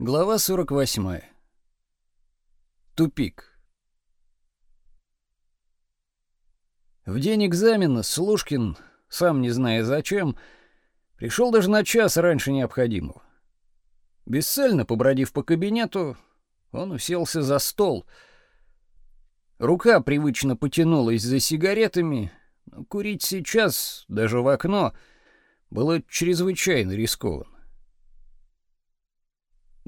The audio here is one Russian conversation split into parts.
Глава 48. Тупик. В день экзамена Слушкин, сам не зная зачем, пришел даже на час раньше необходимого. Бесцельно побродив по кабинету, он уселся за стол. Рука привычно потянулась за сигаретами, но курить сейчас, даже в окно, было чрезвычайно рискованно.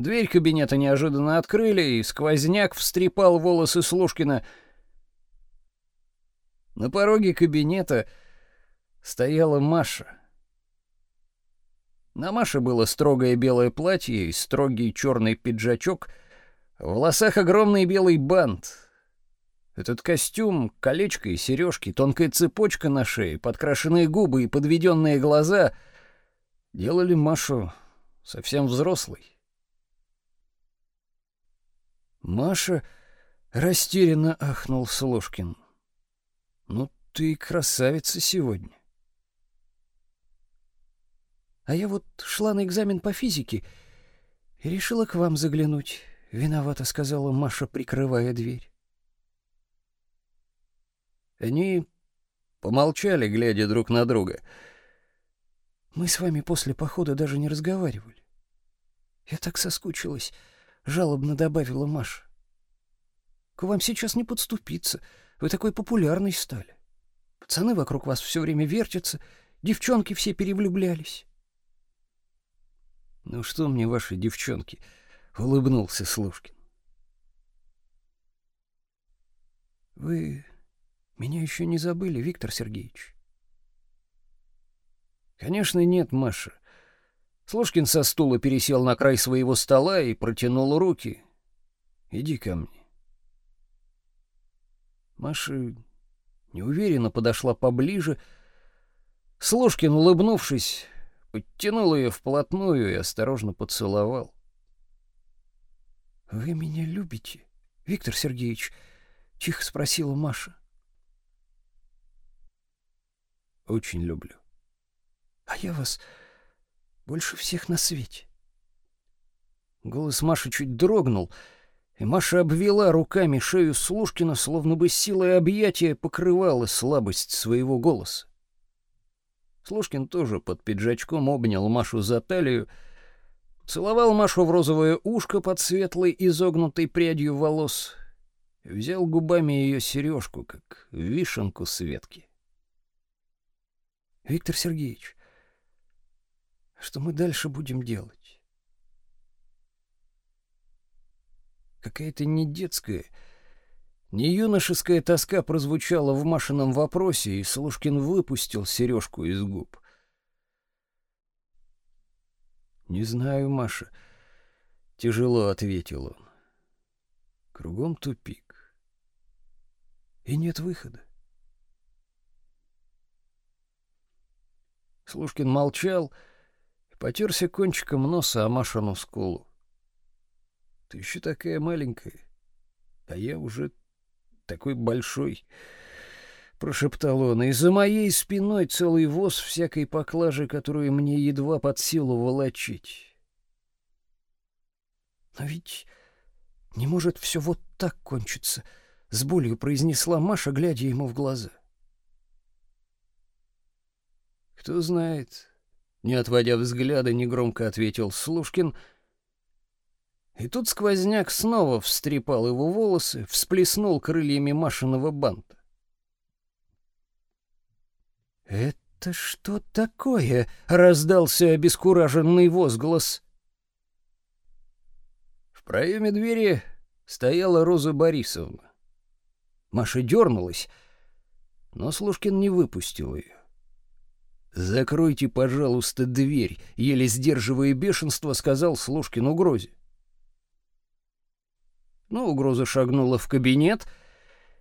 Дверь кабинета неожиданно открыли, и сквозняк встрепал волосы Слушкина. На пороге кабинета стояла Маша. На Маше было строгое белое платье и строгий черный пиджачок, в волосах огромный белый бант. Этот костюм, колечко и сережки, тонкая цепочка на шее, подкрашенные губы и подведенные глаза делали Машу совсем взрослой. Маша растерянно ахнул Слушкин. Ну ты красавица сегодня. А я вот шла на экзамен по физике и решила к вам заглянуть. Виновата сказала Маша, прикрывая дверь. Они помолчали, глядя друг на друга. Мы с вами после похода даже не разговаривали. Я так соскучилась жалобно добавила Маша. К вам сейчас не подступиться. Вы такой популярный стали. Пацаны вокруг вас все время вертятся, девчонки все перевлюблялись. Ну что мне ваши девчонки? улыбнулся Слушкин. Вы меня еще не забыли, Виктор Сергеевич? Конечно, нет, Маша. Слушкин со стула пересел на край своего стола и протянул руки. «Иди ко мне». Маша неуверенно подошла поближе. Слушкин, улыбнувшись, подтянул ее вплотную и осторожно поцеловал. «Вы меня любите, Виктор Сергеевич?» — тихо спросила Маша. «Очень люблю». «А я вас больше всех на свете. Голос Маши чуть дрогнул, и Маша обвела руками шею Слушкина, словно бы силой объятия покрывала слабость своего голоса. Слушкин тоже под пиджачком обнял Машу за талию, целовал Машу в розовое ушко под светлой изогнутой прядью волос, взял губами ее сережку, как вишенку с ветки. Виктор Сергеевич, что мы дальше будем делать? Какая-то не детская, не юношеская тоска прозвучала в Машином вопросе, и Слушкин выпустил сережку из губ. «Не знаю, Маша», — тяжело ответил он. «Кругом тупик. И нет выхода». Слушкин молчал, — Потерся кончиком носа о Машину скулу. Ты еще такая маленькая, а я уже такой большой, прошептал он. И за моей спиной целый воз всякой поклажи, которую мне едва под силу волочить. Но ведь не может все вот так кончиться, с болью произнесла Маша, глядя ему в глаза. Кто знает, не отводя взгляда, негромко ответил Слушкин. И тут сквозняк снова встрепал его волосы, всплеснул крыльями Машиного банта. «Это что такое?» — раздался обескураженный возглас. В проеме двери стояла Роза Борисовна. Маша дернулась, но Слушкин не выпустил ее. «Закройте, пожалуйста, дверь», — еле сдерживая бешенство, сказал Слушкин угрозе. Но угроза шагнула в кабинет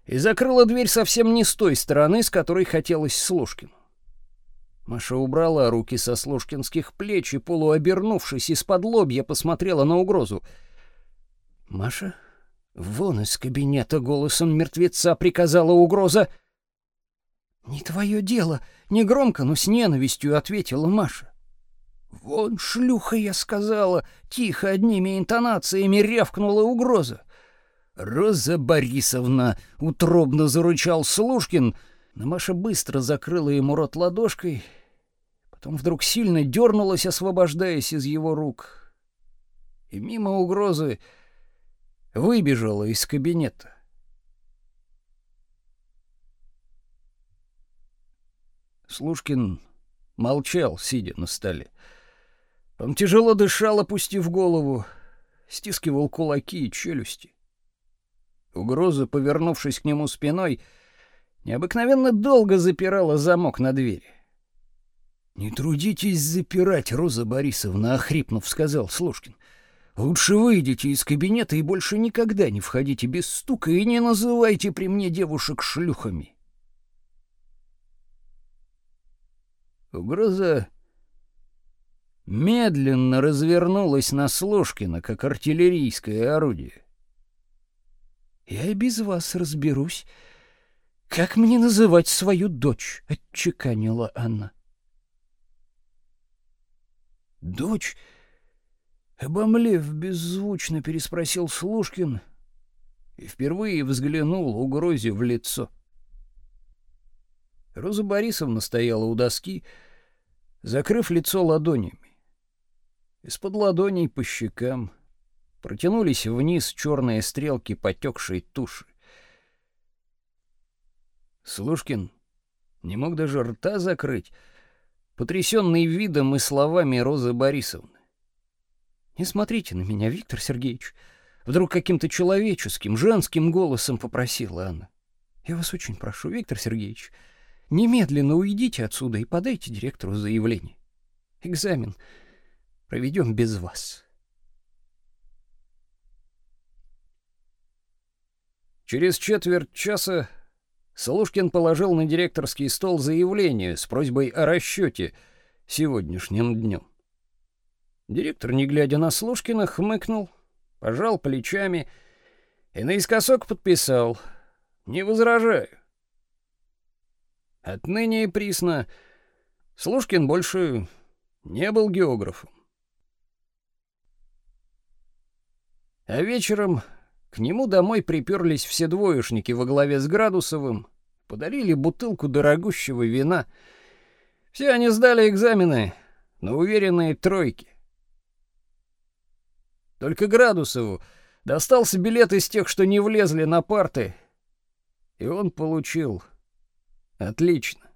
и закрыла дверь совсем не с той стороны, с которой хотелось Слушкину. Маша убрала руки со слушкинских плеч и, полуобернувшись из-под лобья, посмотрела на угрозу. «Маша, вон из кабинета!» — голосом мертвеца приказала угроза. «Не твое дело!» — негромко, но с ненавистью ответила Маша. «Вон шлюха, я сказала!» — тихо одними интонациями рявкнула угроза. «Роза Борисовна!» — утробно зарычал Слушкин, но Маша быстро закрыла ему рот ладошкой, потом вдруг сильно дернулась, освобождаясь из его рук, и мимо угрозы выбежала из кабинета. Слушкин молчал, сидя на столе. Он тяжело дышал, опустив голову, стискивал кулаки и челюсти. Угроза, повернувшись к нему спиной, необыкновенно долго запирала замок на двери. «Не трудитесь запирать, Роза Борисовна», — охрипнув, сказал Слушкин. «Лучше выйдите из кабинета и больше никогда не входите без стука и не называйте при мне девушек шлюхами». Угроза медленно развернулась на Слушкина, как артиллерийское орудие. «Я и без вас разберусь. Как мне называть свою дочь?» — отчеканила она. «Дочь?» — обомлев, беззвучно переспросил Слушкин и впервые взглянул угрозе в лицо. Роза Борисовна стояла у доски, закрыв лицо ладонями. Из-под ладоней по щекам протянулись вниз черные стрелки потекшей туши. Слушкин не мог даже рта закрыть, потрясенный видом и словами Розы Борисовны. «Не смотрите на меня, Виктор Сергеевич!» Вдруг каким-то человеческим, женским голосом попросила она. «Я вас очень прошу, Виктор Сергеевич, немедленно уйдите отсюда и подайте директору заявление. Экзамен проведем без вас. Через четверть часа Солушкин положил на директорский стол заявление с просьбой о расчете сегодняшним днем. Директор, не глядя на Слушкина, хмыкнул, пожал плечами и наискосок подписал «Не возражаю». Отныне и присно Слушкин больше не был географом. А вечером к нему домой приперлись все двоечники во главе с Градусовым, подарили бутылку дорогущего вина. Все они сдали экзамены на уверенные тройки. Только Градусову достался билет из тех, что не влезли на парты, и он получил отлично.